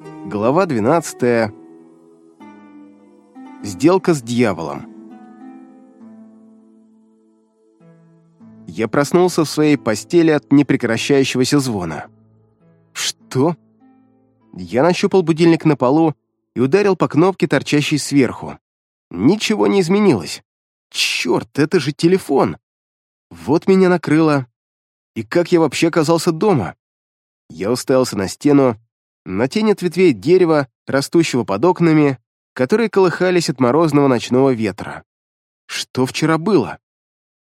Глава 12. Сделка с дьяволом. Я проснулся в своей постели от непрекращающегося звона. Что? Я нащупал будильник на полу и ударил по кнопке, торчащей сверху. Ничего не изменилось. Черт, это же телефон. Вот меня накрыло. И как я вообще оказался дома? Я уставился на стену, на тень от ветвей дерева, растущего под окнами, которые колыхались от морозного ночного ветра. Что вчера было?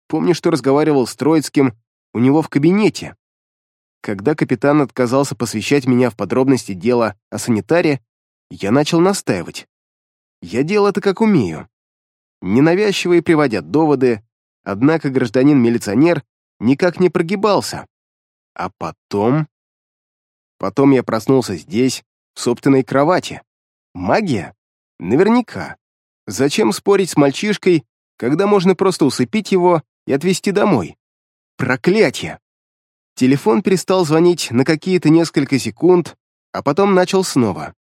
Помню, что разговаривал с Троицким у него в кабинете. Когда капитан отказался посвящать меня в подробности дела о санитаре, я начал настаивать. Я делал это как умею. Ненавязчивые приводят доводы, однако гражданин-милиционер никак не прогибался. А потом... Потом я проснулся здесь, в собственной кровати. Магия? Наверняка. Зачем спорить с мальчишкой, когда можно просто усыпить его и отвезти домой? Проклятье! Телефон перестал звонить на какие-то несколько секунд, а потом начал снова.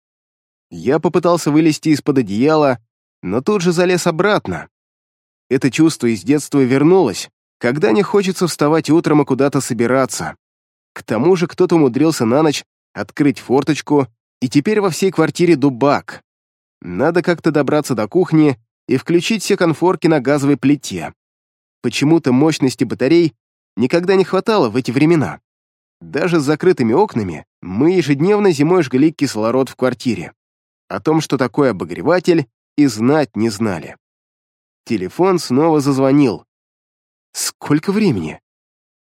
Я попытался вылезти из-под одеяла, но тут же залез обратно. Это чувство из детства вернулось, когда не хочется вставать утром и куда-то собираться. К тому же кто-то умудрился на ночь открыть форточку, и теперь во всей квартире дубак. Надо как-то добраться до кухни и включить все конфорки на газовой плите. Почему-то мощности батарей никогда не хватало в эти времена. Даже с закрытыми окнами мы ежедневно зимой жгли кислород в квартире. О том, что такое обогреватель, и знать не знали. Телефон снова зазвонил. «Сколько времени?»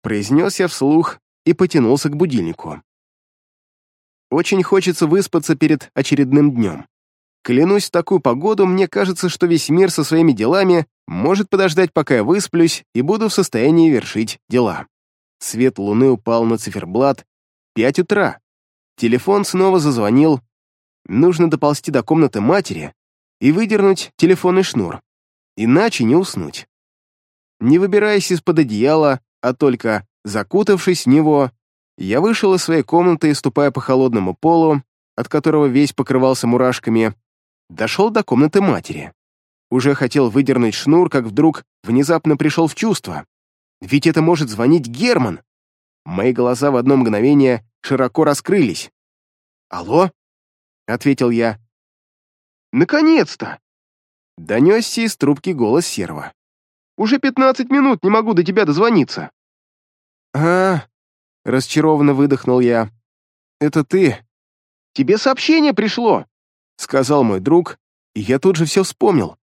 Произнес я вслух и потянулся к будильнику. Очень хочется выспаться перед очередным днем. Клянусь, в такую погоду мне кажется, что весь мир со своими делами может подождать, пока я высплюсь и буду в состоянии вершить дела. Свет луны упал на циферблат. Пять утра. Телефон снова зазвонил. Нужно доползти до комнаты матери и выдернуть телефонный шнур. Иначе не уснуть. Не выбираясь из-под одеяла, а только закутавшись в него, я вышел из своей комнаты и, ступая по холодному полу, от которого весь покрывался мурашками, дошел до комнаты матери. Уже хотел выдернуть шнур, как вдруг внезапно пришел в чувство. Ведь это может звонить Герман. Мои глаза в одно мгновение широко раскрылись. «Алло?» — ответил я. «Наконец-то!» — донесся из трубки голос Серва. «Уже пятнадцать минут не могу до тебя дозвониться». «А, Расчарованно выдохнул я. «Это ты?» «Тебе сообщение пришло», — сказал мой друг, и я тут же все вспомнил.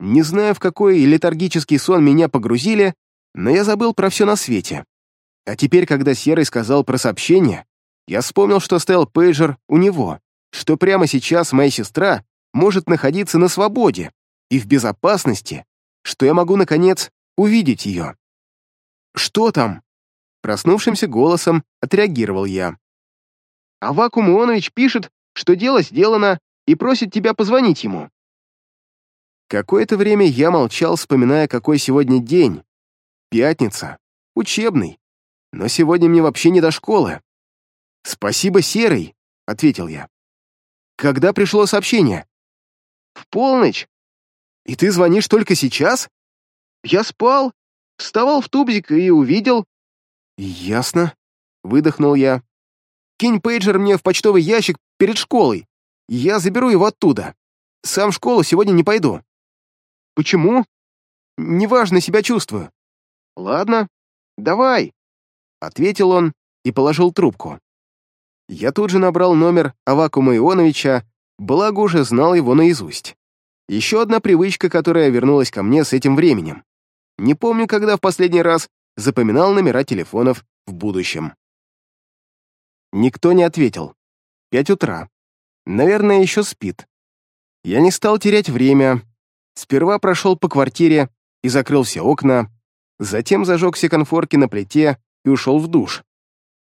Не знаю, в какой летаргический сон меня погрузили, но я забыл про все на свете. А теперь, когда Серый сказал про сообщение, я вспомнил, что оставил пейджер у него, что прямо сейчас моя сестра может находиться на свободе и в безопасности, что я могу, наконец, увидеть ее. «Что там?» Проснувшимся голосом отреагировал я. «Авакум Ионович пишет, что дело сделано, и просит тебя позвонить ему». Какое-то время я молчал, вспоминая, какой сегодня день. Пятница. Учебный. Но сегодня мне вообще не до школы. «Спасибо, Серый», — ответил я. «Когда пришло сообщение?» «В полночь». «И ты звонишь только сейчас?» «Я спал, вставал в тубзик и увидел, «Ясно», — выдохнул я. «Кинь пейджер мне в почтовый ящик перед школой. Я заберу его оттуда. Сам в школу сегодня не пойду». «Почему?» «Неважно себя чувствую». «Ладно, давай», — ответил он и положил трубку. Я тут же набрал номер Авакума Ионовича, благо уже знал его наизусть. Еще одна привычка, которая вернулась ко мне с этим временем. Не помню, когда в последний раз запоминал номера телефонов в будущем. Никто не ответил. Пять утра. Наверное, еще спит. Я не стал терять время. Сперва прошел по квартире и закрыл все окна, затем зажег все конфорки на плите и ушел в душ.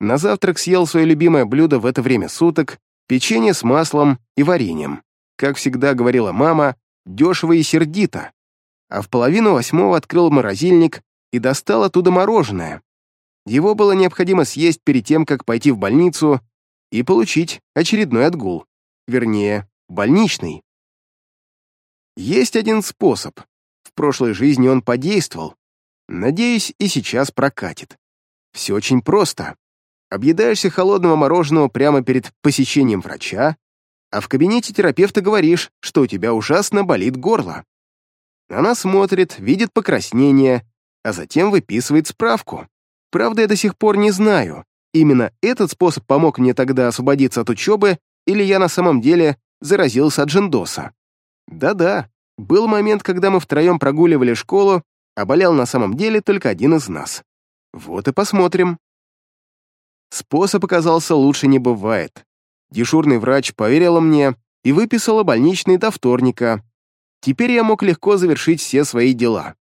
На завтрак съел свое любимое блюдо в это время суток — печенье с маслом и вареньем. Как всегда говорила мама, дешево и сердито. А в половину восьмого открыл морозильник и достал оттуда мороженое. Его было необходимо съесть перед тем, как пойти в больницу, и получить очередной отгул, вернее, больничный. Есть один способ. В прошлой жизни он подействовал. Надеюсь, и сейчас прокатит. Все очень просто. Объедаешься холодного мороженого прямо перед посещением врача, а в кабинете терапевта говоришь, что у тебя ужасно болит горло. Она смотрит, видит покраснение, а затем выписывает справку. Правда, я до сих пор не знаю, именно этот способ помог мне тогда освободиться от учебы, или я на самом деле заразился от джендоса. Да-да, был момент, когда мы втроем прогуливали школу, а болел на самом деле только один из нас. Вот и посмотрим. Способ оказался лучше не бывает. Дежурный врач поверила мне и выписала больничный до вторника. Теперь я мог легко завершить все свои дела.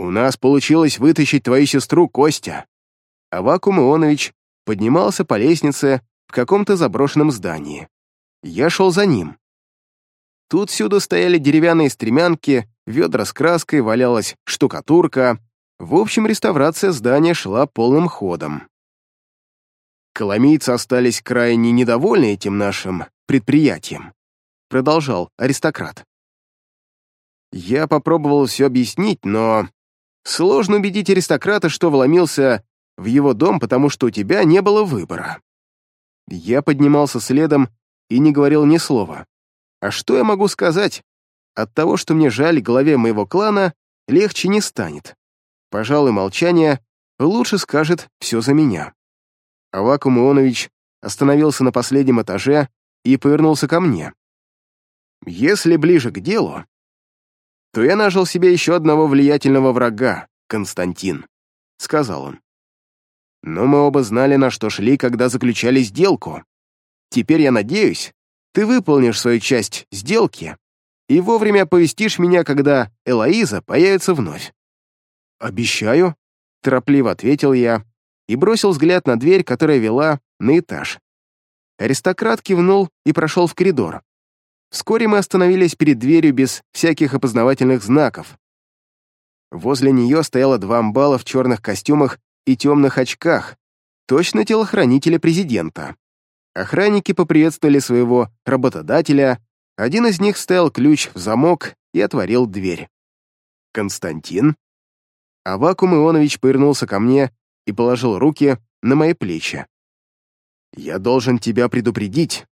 «У нас получилось вытащить твою сестру, Костя». Авакум Ионович поднимался по лестнице в каком-то заброшенном здании. Я шел за ним. Тут всюду стояли деревянные стремянки, ведра с краской, валялась штукатурка. В общем, реставрация здания шла полным ходом. Коломийцы остались крайне недовольны этим нашим предприятием, продолжал аристократ. Я попробовал все объяснить, но сложно убедить аристократа, что вломился в его дом, потому что у тебя не было выбора. Я поднимался следом и не говорил ни слова. А что я могу сказать? От того, что мне жаль главе моего клана, легче не станет. Пожалуй, молчание лучше скажет все за меня. Авакум Ионович остановился на последнем этаже и повернулся ко мне. «Если ближе к делу, то я нажил себе еще одного влиятельного врага, Константин», — сказал он. «Но мы оба знали, на что шли, когда заключали сделку. Теперь я надеюсь, ты выполнишь свою часть сделки и вовремя оповестишь меня, когда Элоиза появится вновь». «Обещаю», — торопливо ответил я, и бросил взгляд на дверь, которая вела на этаж. Аристократ кивнул и прошел в коридор. Вскоре мы остановились перед дверью без всяких опознавательных знаков. Возле нее стояло два амбала в черных костюмах и темных очках, точно телохранители президента. Охранники поприветствовали своего работодателя, один из них вставил ключ в замок и отворил дверь. «Константин?» Авакум Ионович повернулся ко мне и положил руки на мои плечи. «Я должен тебя предупредить».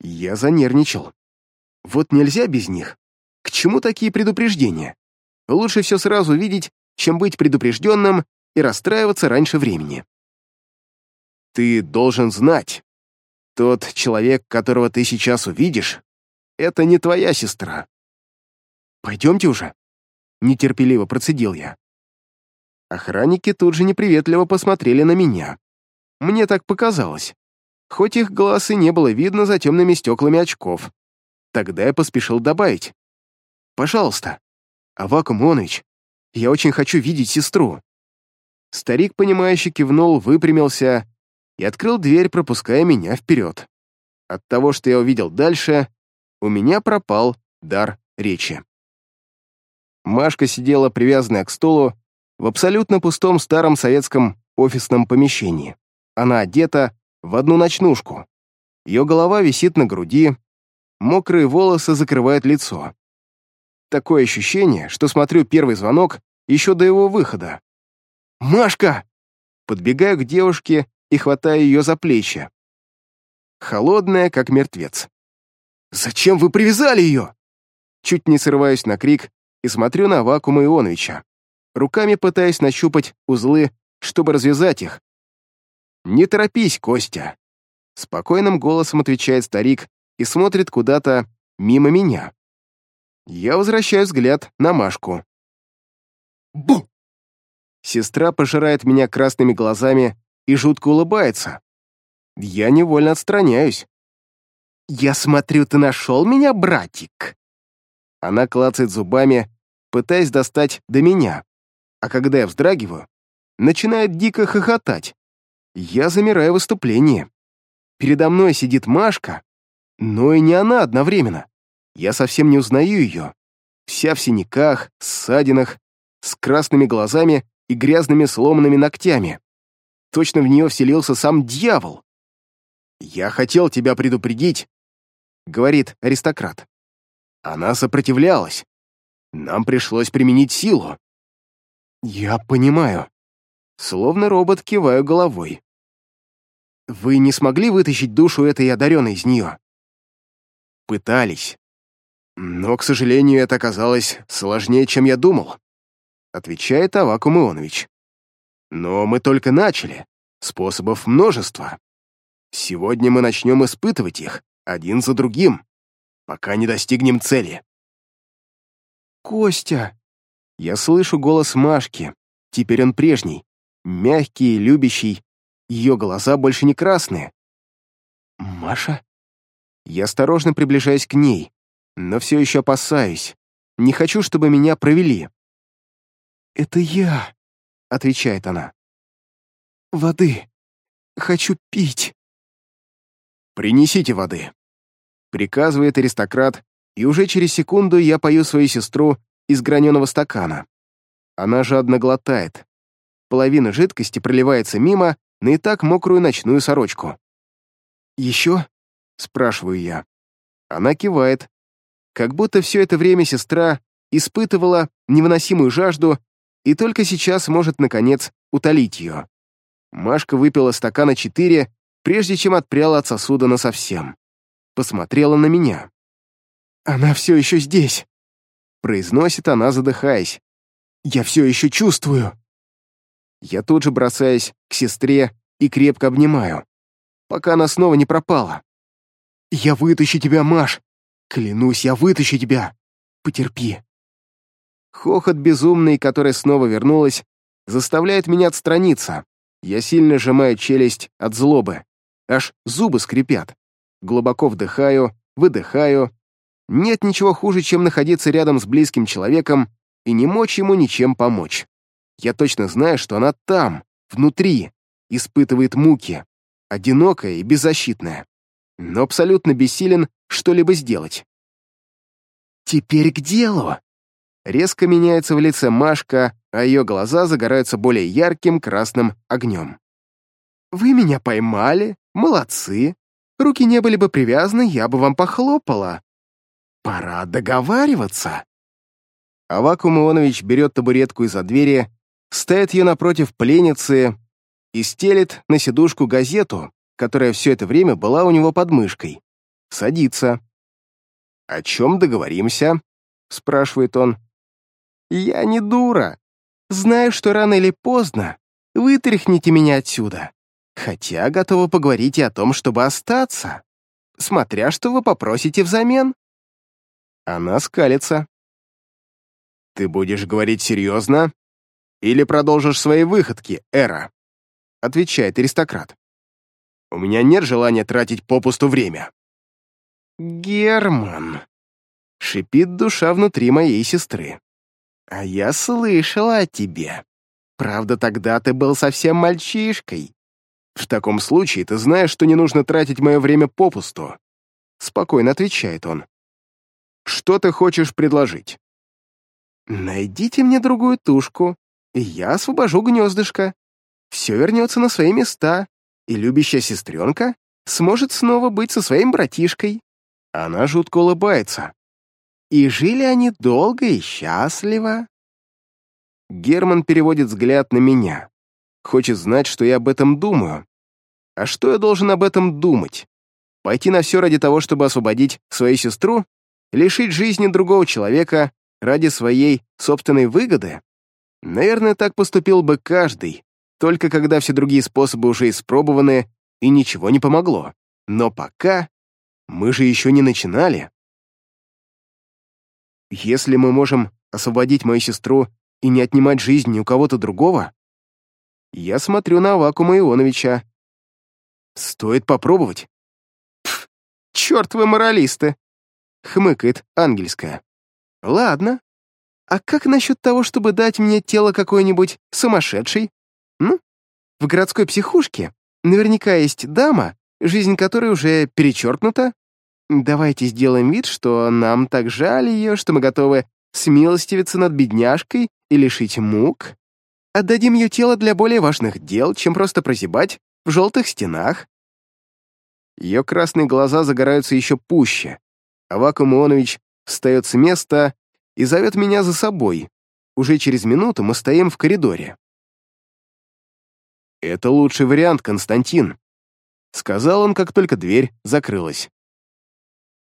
Я занервничал. Вот нельзя без них. К чему такие предупреждения? Лучше все сразу видеть, чем быть предупрежденным и расстраиваться раньше времени. Ты должен знать, тот человек, которого ты сейчас увидишь, это не твоя сестра. Пойдемте уже, нетерпеливо процедил я. Охранники тут же неприветливо посмотрели на меня. Мне так показалось. Хоть их глаз и не было видно за темными стеклами очков. Тогда я поспешил добавить. «Пожалуйста, Авакум Ионович, я очень хочу видеть сестру». Старик, понимающе кивнул, выпрямился и открыл дверь, пропуская меня вперед. От того, что я увидел дальше, у меня пропал дар речи. Машка сидела привязанная к стулу, в абсолютно пустом старом советском офисном помещении. Она одета в одну ночнушку. Ее голова висит на груди, мокрые волосы закрывают лицо. Такое ощущение, что смотрю первый звонок еще до его выхода. «Машка!» Подбегаю к девушке и хватаю ее за плечи. Холодная, как мертвец. «Зачем вы привязали ее?» Чуть не срываюсь на крик и смотрю на вакуума Ионовича руками пытаясь нащупать узлы, чтобы развязать их. «Не торопись, Костя!» Спокойным голосом отвечает старик и смотрит куда-то мимо меня. Я возвращаю взгляд на Машку. «Бу!» Сестра пожирает меня красными глазами и жутко улыбается. Я невольно отстраняюсь. «Я смотрю, ты нашел меня, братик?» Она клацает зубами, пытаясь достать до меня а когда я вздрагиваю, начинает дико хохотать. Я замираю в выступлении. Передо мной сидит Машка, но и не она одновременно. Я совсем не узнаю ее. Вся в синяках, ссадинах, с красными глазами и грязными сломанными ногтями. Точно в нее вселился сам дьявол. «Я хотел тебя предупредить», — говорит аристократ. Она сопротивлялась. Нам пришлось применить силу. Я понимаю. Словно робот киваю головой. Вы не смогли вытащить душу этой одаренной из нее? Пытались. Но, к сожалению, это оказалось сложнее, чем я думал, отвечает Авакум Ионович. Но мы только начали. Способов множество. Сегодня мы начнем испытывать их, один за другим, пока не достигнем цели. «Костя!» Я слышу голос Машки. Теперь он прежний. Мягкий, любящий. Ее глаза больше не красные. «Маша?» Я осторожно приближаюсь к ней, но все еще опасаюсь. Не хочу, чтобы меня провели. «Это я», — отвечает она. «Воды. Хочу пить». «Принесите воды», — приказывает аристократ, и уже через секунду я пою свою сестру из граненого стакана. Она жадно глотает. Половина жидкости проливается мимо на и так мокрую ночную сорочку. «Еще?» — спрашиваю я. Она кивает. Как будто все это время сестра испытывала невыносимую жажду и только сейчас может, наконец, утолить ее. Машка выпила стакана четыре, прежде чем отпряла от сосуда насовсем. Посмотрела на меня. «Она все еще здесь», — произносит она, задыхаясь. «Я все еще чувствую». Я тут же бросаюсь к сестре и крепко обнимаю, пока она снова не пропала. «Я вытащу тебя, Маш! Клянусь, я вытащу тебя! Потерпи!» Хохот безумный, который снова вернулась, заставляет меня отстраниться. Я сильно сжимаю челюсть от злобы. Аж зубы скрипят. Глубоко вдыхаю, выдыхаю нет ничего хуже, чем находиться рядом с близким человеком и не мочь ему ничем помочь. Я точно знаю, что она там, внутри, испытывает муки, одинокая и беззащитная, но абсолютно бессилен что-либо сделать. «Теперь к делу!» Резко меняется в лице Машка, а ее глаза загораются более ярким красным огнем. «Вы меня поймали? Молодцы! Руки не были бы привязаны, я бы вам похлопала. Пора договариваться. Авакум Ионович берет табуретку из-за двери, ставит ее напротив пленницы и стелит на сидушку газету, которая все это время была у него под мышкой. Садится. «О чем договоримся?» — спрашивает он. «Я не дура. Знаю, что рано или поздно вытряхните меня отсюда. Хотя готова поговорить и о том, чтобы остаться, смотря что вы попросите взамен». Она скалится. «Ты будешь говорить серьезно? Или продолжишь свои выходки, Эра?» Отвечает аристократ. «У меня нет желания тратить попусту время». «Герман», — шипит душа внутри моей сестры. «А я слышала о тебе. Правда, тогда ты был совсем мальчишкой. В таком случае ты знаешь, что не нужно тратить мое время попусту», — спокойно отвечает он. Что ты хочешь предложить?» «Найдите мне другую тушку, и я освобожу гнездышко. Все вернется на свои места, и любящая сестренка сможет снова быть со своим братишкой». Она жутко улыбается. «И жили они долго и счастливо». Герман переводит взгляд на меня. Хочет знать, что я об этом думаю. А что я должен об этом думать? Пойти на все ради того, чтобы освободить свою сестру? Лишить жизни другого человека ради своей собственной выгоды? Наверное, так поступил бы каждый, только когда все другие способы уже испробованы и ничего не помогло. Но пока мы же еще не начинали. Если мы можем освободить мою сестру и не отнимать жизнь ни у кого-то другого, я смотрю на Авакума Ионовича. Стоит попробовать. Пф, черт вы моралисты! хмыкает ангельская. Ладно. А как насчет того, чтобы дать мне тело какой-нибудь сумасшедшей? Ну, в городской психушке наверняка есть дама, жизнь которой уже перечеркнута. Давайте сделаем вид, что нам так жаль ее, что мы готовы смилостивиться над бедняжкой и лишить мук. отдадим ее тело для более важных дел, чем просто прозябать в желтых стенах». Ее красные глаза загораются еще пуще. Авакум Ионович встает с места и зовет меня за собой. Уже через минуту мы стоим в коридоре. «Это лучший вариант, Константин», — сказал он, как только дверь закрылась.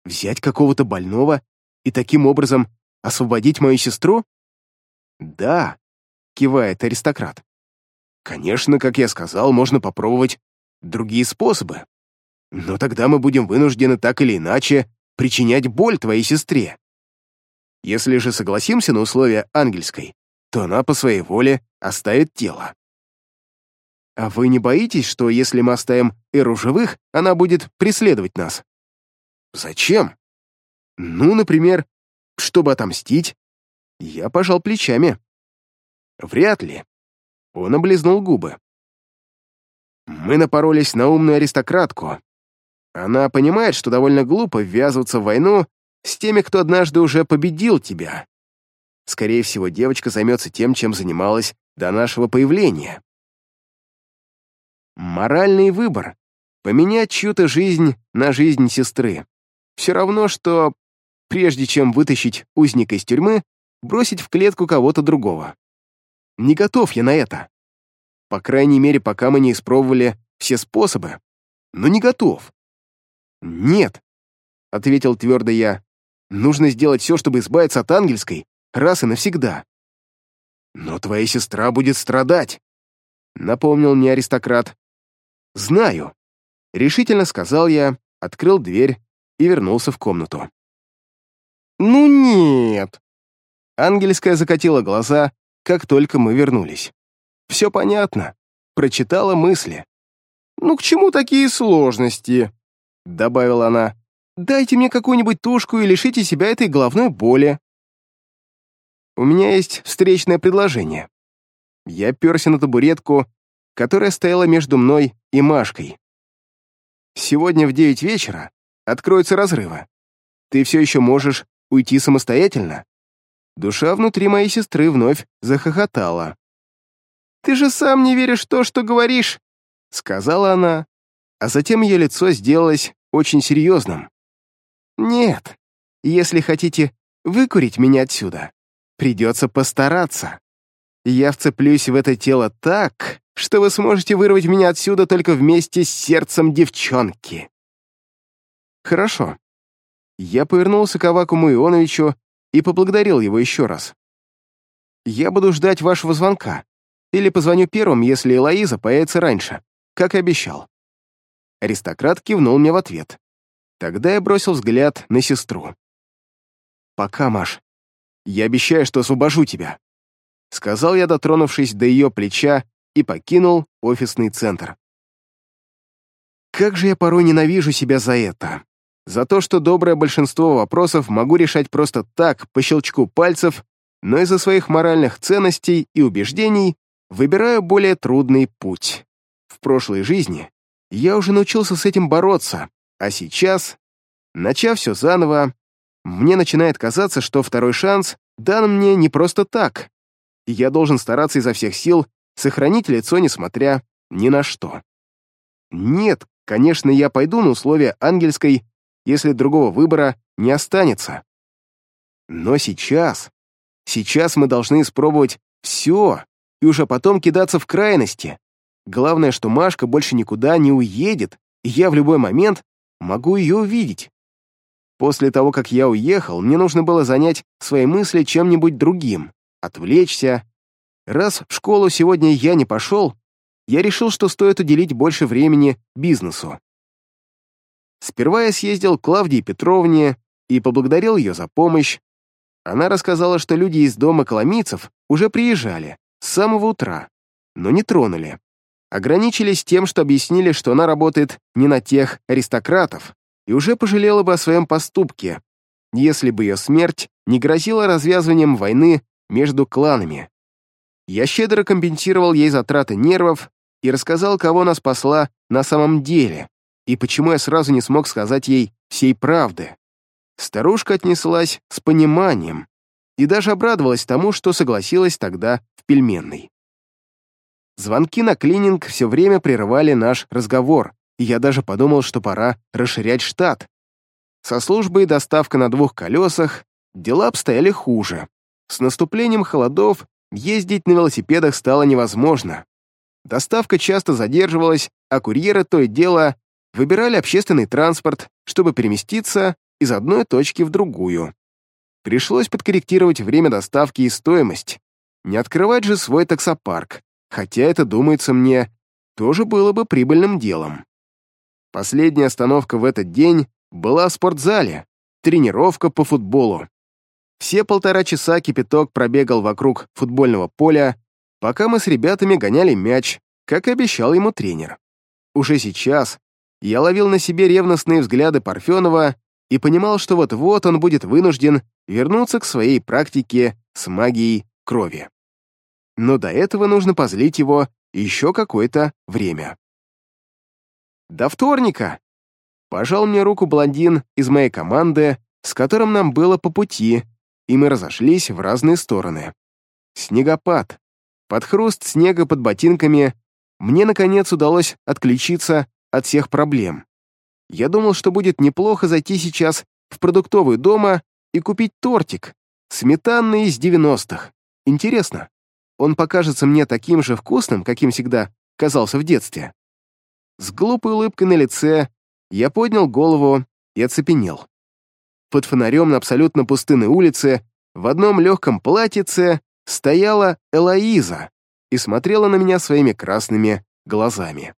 «Взять какого-то больного и таким образом освободить мою сестру?» «Да», — кивает аристократ. «Конечно, как я сказал, можно попробовать другие способы. Но тогда мы будем вынуждены так или иначе причинять боль твоей сестре. Если же согласимся на условия ангельской, то она по своей воле оставит тело. А вы не боитесь, что если мы оставим Эру живых, она будет преследовать нас? Зачем? Ну, например, чтобы отомстить. Я пожал плечами. Вряд ли. Он облизнул губы. Мы напоролись на умную аристократку. Она понимает, что довольно глупо ввязываться в войну с теми, кто однажды уже победил тебя. Скорее всего, девочка займется тем, чем занималась до нашего появления. Моральный выбор — поменять чью-то жизнь на жизнь сестры. Все равно, что, прежде чем вытащить узника из тюрьмы, бросить в клетку кого-то другого. Не готов я на это. По крайней мере, пока мы не испробовали все способы. Но не готов. «Нет», — ответил твердо я, — «нужно сделать все, чтобы избавиться от ангельской раз и навсегда». «Но твоя сестра будет страдать», — напомнил мне аристократ. «Знаю», — решительно сказал я, открыл дверь и вернулся в комнату. «Ну нет!» Ангельская закатила глаза, как только мы вернулись. «Все понятно», — прочитала мысли. «Ну к чему такие сложности?» добавила она. «Дайте мне какую-нибудь тушку и лишите себя этой головной боли». «У меня есть встречное предложение». Я перся на табуретку, которая стояла между мной и Машкой. «Сегодня в девять вечера откроются разрывы. Ты все еще можешь уйти самостоятельно?» Душа внутри моей сестры вновь захохотала. «Ты же сам не веришь в то, что говоришь», — сказала она, а затем ее лицо сделалось очень серьезным. «Нет, если хотите выкурить меня отсюда, придется постараться. Я вцеплюсь в это тело так, что вы сможете вырвать меня отсюда только вместе с сердцем девчонки». «Хорошо». Я повернулся к Авакуму Ионовичу и поблагодарил его еще раз. «Я буду ждать вашего звонка. Или позвоню первым, если Элоиза появится раньше, как и обещал». Аристократ кивнул мне в ответ. Тогда я бросил взгляд на сестру. «Пока, Маш. Я обещаю, что освобожу тебя», — сказал я, дотронувшись до ее плеча, и покинул офисный центр. Как же я порой ненавижу себя за это. За то, что доброе большинство вопросов могу решать просто так, по щелчку пальцев, но из-за своих моральных ценностей и убеждений выбираю более трудный путь. В прошлой жизни я уже научился с этим бороться, а сейчас, начав все заново, мне начинает казаться, что второй шанс дан мне не просто так, я должен стараться изо всех сил сохранить лицо, несмотря ни на что. Нет, конечно, я пойду на условия ангельской, если другого выбора не останется. Но сейчас, сейчас мы должны испробовать все и уже потом кидаться в крайности. Главное, что Машка больше никуда не уедет, и я в любой момент могу ее увидеть. После того, как я уехал, мне нужно было занять свои мысли чем-нибудь другим, отвлечься. Раз в школу сегодня я не пошел, я решил, что стоит уделить больше времени бизнесу. Сперва я съездил к Клавдии Петровне и поблагодарил ее за помощь. Она рассказала, что люди из дома Коломийцев уже приезжали с самого утра, но не тронули ограничились тем, что объяснили, что она работает не на тех аристократов, и уже пожалела бы о своем поступке, если бы ее смерть не грозила развязыванием войны между кланами. Я щедро компенсировал ей затраты нервов и рассказал, кого она спасла на самом деле, и почему я сразу не смог сказать ей всей правды. Старушка отнеслась с пониманием и даже обрадовалась тому, что согласилась тогда в пельменной. Звонки на клининг все время прерывали наш разговор, и я даже подумал, что пора расширять штат. Со службой доставка на двух колесах дела обстояли хуже. С наступлением холодов ездить на велосипедах стало невозможно. Доставка часто задерживалась, а курьеры то и дело выбирали общественный транспорт, чтобы переместиться из одной точки в другую. Пришлось подкорректировать время доставки и стоимость. Не открывать же свой таксопарк, хотя это, думается мне, тоже было бы прибыльным делом. Последняя остановка в этот день была в спортзале, тренировка по футболу. Все полтора часа кипяток пробегал вокруг футбольного поля, пока мы с ребятами гоняли мяч, как и обещал ему тренер. Уже сейчас я ловил на себе ревностные взгляды Парфенова и понимал, что вот-вот он будет вынужден вернуться к своей практике с магией крови. Но до этого нужно позлить его еще какое-то время. «До вторника!» Пожал мне руку блондин из моей команды, с которым нам было по пути, и мы разошлись в разные стороны. Снегопад. Под хруст снега под ботинками мне, наконец, удалось отключиться от всех проблем. Я думал, что будет неплохо зайти сейчас в продуктовый дома и купить тортик, сметанный из 90-х. Интересно, он покажется мне таким же вкусным, каким всегда казался в детстве? С глупой улыбкой на лице я поднял голову и оцепенел. Под фонарем на абсолютно пустынной улице в одном легком платьице стояла Элоиза и смотрела на меня своими красными глазами.